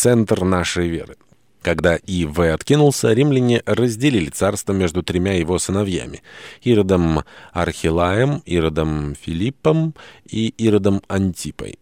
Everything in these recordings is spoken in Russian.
центр нашей веры. Когда И.В. откинулся, римляне разделили царство между тремя его сыновьями – Иродом Архилаем, Иродом Филиппом и Иродом Антипой.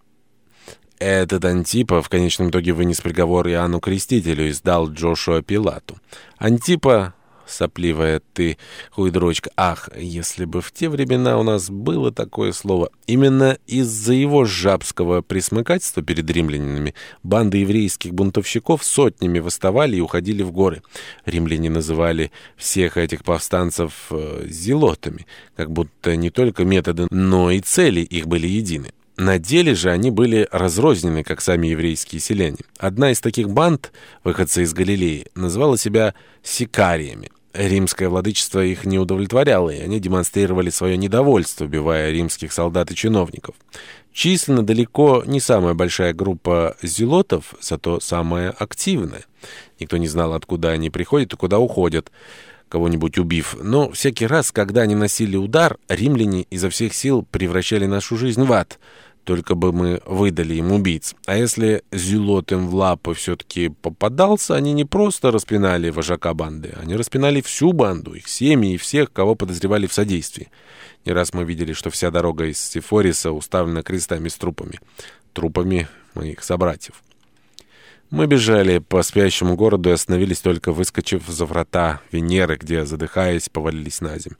Этот Антипа в конечном итоге вынес приговор Иоанну Крестителю и сдал Джошуа Пилату. Антипа сопливая ты хуйдрочка. Ах, если бы в те времена у нас было такое слово. Именно из-за его жабского присмыкательства перед римлянинами банды еврейских бунтовщиков сотнями восставали и уходили в горы. Римляне называли всех этих повстанцев э, зелотами, как будто не только методы, но и цели их были едины. На деле же они были разрознены, как сами еврейские селяне. Одна из таких банд, выходцы из Галилеи, называла себя «сикариями». Римское владычество их не удовлетворяло, и они демонстрировали свое недовольство, убивая римских солдат и чиновников. Численно далеко не самая большая группа зелотов, зато самая активная. Никто не знал, откуда они приходят и куда уходят, кого-нибудь убив. Но всякий раз, когда они носили удар, римляне изо всех сил превращали нашу жизнь в ад — только бы мы выдали им убийц. А если зюлот им в лапы все-таки попадался, они не просто распинали вожака банды, они распинали всю банду, их семьи и всех, кого подозревали в содействии. Не раз мы видели, что вся дорога из Сифориса уставлена крестами с трупами. Трупами моих собратьев. Мы бежали по спящему городу и остановились только выскочив за врата Венеры, где, задыхаясь, повалились на землю.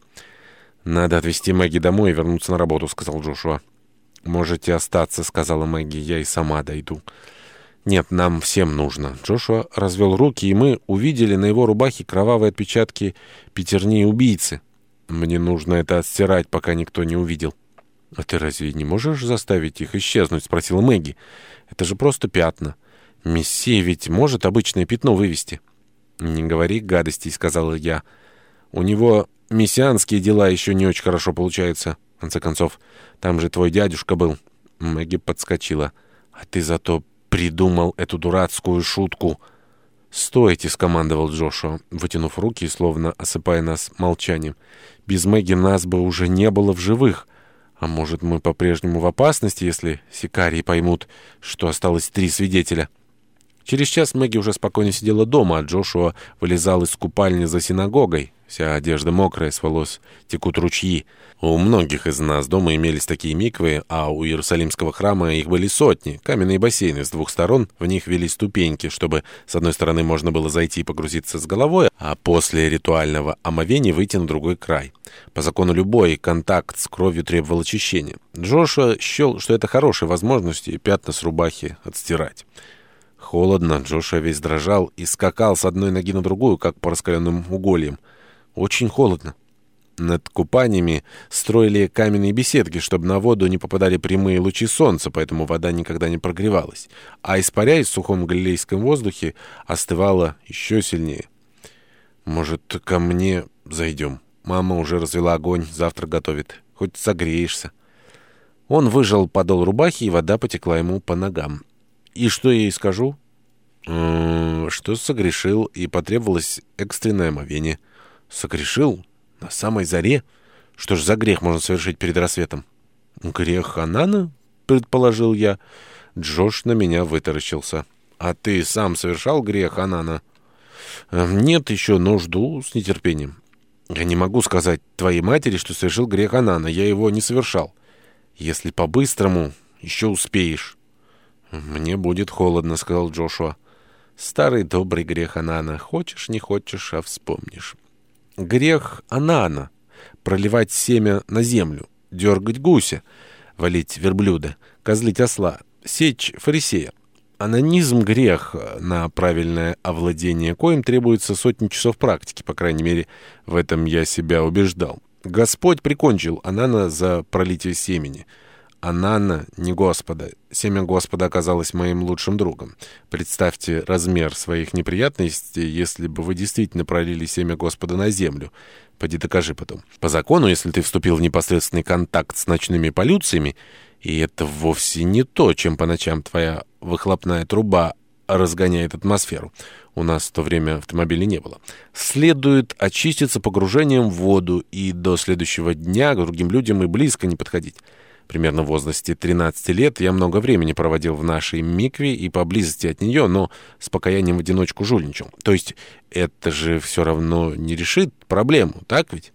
«Надо отвезти Мэгги домой и вернуться на работу», — сказал Джошуа. «Можете остаться», — сказала Мэгги, — «я и сама дойду». «Нет, нам всем нужно». Джошуа развел руки, и мы увидели на его рубахе кровавые отпечатки пятерни убийцы. «Мне нужно это отстирать, пока никто не увидел». «А ты разве не можешь заставить их исчезнуть?» — спросила Мэгги. «Это же просто пятна. Мессия ведь может обычное пятно вывести». «Не говори гадостей», — сказала я. «У него мессианские дела еще не очень хорошо получаются». В конце концов, там же твой дядюшка был. Мэгги подскочила. А ты зато придумал эту дурацкую шутку. «Стойте!» — скомандовал Джошуа, вытянув руки и словно осыпая нас молчанием. «Без Мэгги нас бы уже не было в живых. А может, мы по-прежнему в опасности, если сикарии поймут, что осталось три свидетеля?» Через час Мэгги уже спокойно сидела дома, а Джошуа вылезал из купальни за синагогой. Вся одежда мокрая, с волос текут ручьи. У многих из нас дома имелись такие миквы, а у Иерусалимского храма их были сотни. Каменные бассейны с двух сторон, в них вели ступеньки, чтобы с одной стороны можно было зайти и погрузиться с головой, а после ритуального омовения выйти на другой край. По закону любой контакт с кровью требовал очищения. Джоша счел, что это хорошая возможность и пятна с рубахи отстирать. Холодно, Джоша весь дрожал и скакал с одной ноги на другую, как по раскаленным угольям. Очень холодно. Над купаниями строили каменные беседки, чтобы на воду не попадали прямые лучи солнца, поэтому вода никогда не прогревалась. А испаряясь в сухом галилейском воздухе, остывала еще сильнее. «Может, ко мне зайдем? Мама уже развела огонь, завтра готовит. Хоть согреешься». Он выжал подол рубахи, и вода потекла ему по ногам. «И что я ей скажу?» «Что согрешил, и потребовалось экстренное омовение». Согрешил? На самой заре? Что ж за грех можно совершить перед рассветом? Грех Ханана? Предположил я. Джош на меня вытаращился. А ты сам совершал грех Анана? Эм, нет еще, но жду с нетерпением. Я не могу сказать твоей матери, что совершил грех Анана. Я его не совершал. Если по-быстрому, еще успеешь. Мне будет холодно, сказал Джошуа. Старый добрый грех Анана. Хочешь, не хочешь, а вспомнишь. Грех Анана — проливать семя на землю, дергать гуся, валить верблюда, козлить осла, сечь фарисея. Анонизм — грех, на правильное овладение коим требуется сотни часов практики, по крайней мере, в этом я себя убеждал. Господь прикончил Анана за пролитие семени — Анана, не Господа. Семя Господа оказалось моим лучшим другом. Представьте размер своих неприятностей, если бы вы действительно пролили семя Господа на землю. Поди докажи потом. По закону, если ты вступил в непосредственный контакт с ночными полюциями, и это вовсе не то, чем по ночам твоя выхлопная труба разгоняет атмосферу. У нас в то время автомобилей не было. Следует очиститься погружением в воду и до следующего дня к другим людям и близко не подходить. Примерно в возрасте 13 лет, я много времени проводил в нашей микве и поблизости от нее, но с покаянием в одиночку жульничал. То есть это же все равно не решит проблему, так ведь?